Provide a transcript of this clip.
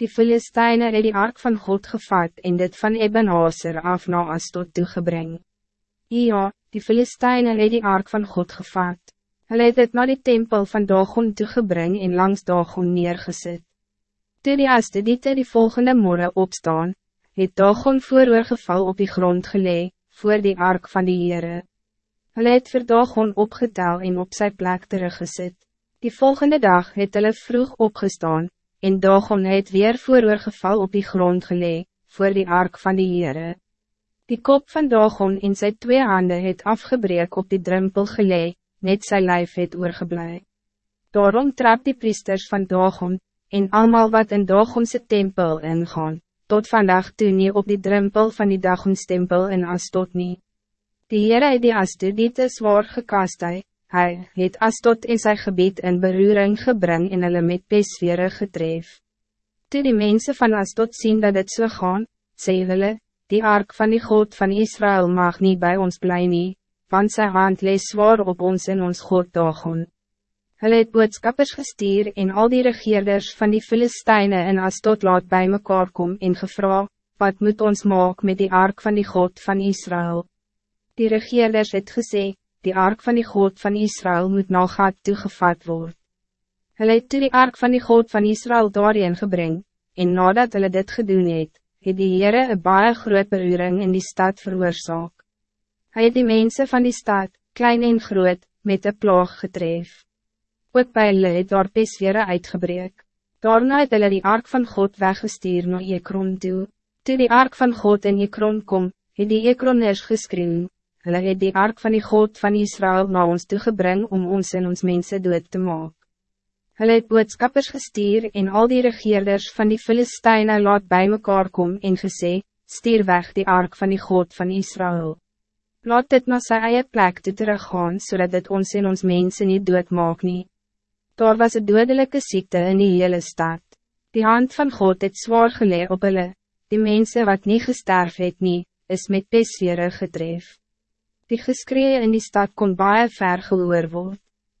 Die Filisteine het die ark van God gevat en dit van Eben Hazer af na Astot toegebring. Ja, die Filisteine het die ark van God gevat. Hulle het het na die tempel van Dagon toegebring en langs Dagon neergesit. Toe die Astediete die volgende morgen opstaan, het Dagon vooroorgeval op die grond gelee, voor die ark van die Heere. Hulle het vir Dagon opgetel en op zijn plek teruggesit. Die volgende dag het hulle vroeg opgestaan, en Dagon het weer vooroorgeval op die grond gelee, voor die ark van die Heere. Die kop van Dagon in zijn twee handen het afgebreek op die drempel gelee, net sy lijf het oorgeblij. Daarom trap die priesters van Dagon, en allemaal wat in Dagonse tempel ingaan, tot vandaag toe nie op die drempel van die Dagons tempel in Astot nie. Die Heere het die Astudite zwaar gekastij, Hij het Astot in zijn gebied in beruring gebring en hulle met pesvere getref. Toe die mensen van Astot zien dat het so gaan, sê hulle, die ark van die God van Israël mag niet bij ons blij nie, want sy hand lees zwaar op ons en ons God dagen. Hulle het boodskappers gestuur en al die regeerders van die Filisteine in Astot laat bij mekaar kom en gevra, wat moet ons maak met die ark van die God van Israël? Die regeerders het gezegd, die ark van die God van Israël moet na gat toegevat word. Hulle het toe die ark van die God van Israël daarin gebring, en nadat hulle dit gedoen het, het die Heere een baie groot beruring in die stad veroorzaak. Hij het die mensen van die stad, klein en groot, met een plaag getref. Ook by hulle het daar pesvere uitgebreek. Daarna het hulle die ark van God weggestuur na Ekron toe. Toe die ark van God in Ekron kom, het die Ekroners geskreeuw, hulle het die ark van die God van Israël na ons toegebring om ons en ons mensen dood te maken. Hulle het boodskappers gestuur en al die regeerders van die Filisteine laat bij mekaar kom en gesê, stuur weg die ark van die God van Israël. Laat dit na sy eie plek toe teruggaan, zodat dit ons en ons mensen niet dood maak nie. Daar was een dodelijke ziekte in die hele stad. Die hand van God het zwaar gelee op hulle, die mensen wat niet gesterf het nie, is met pesvere getref. Die geskree in die stad kon baie ver gehoor word.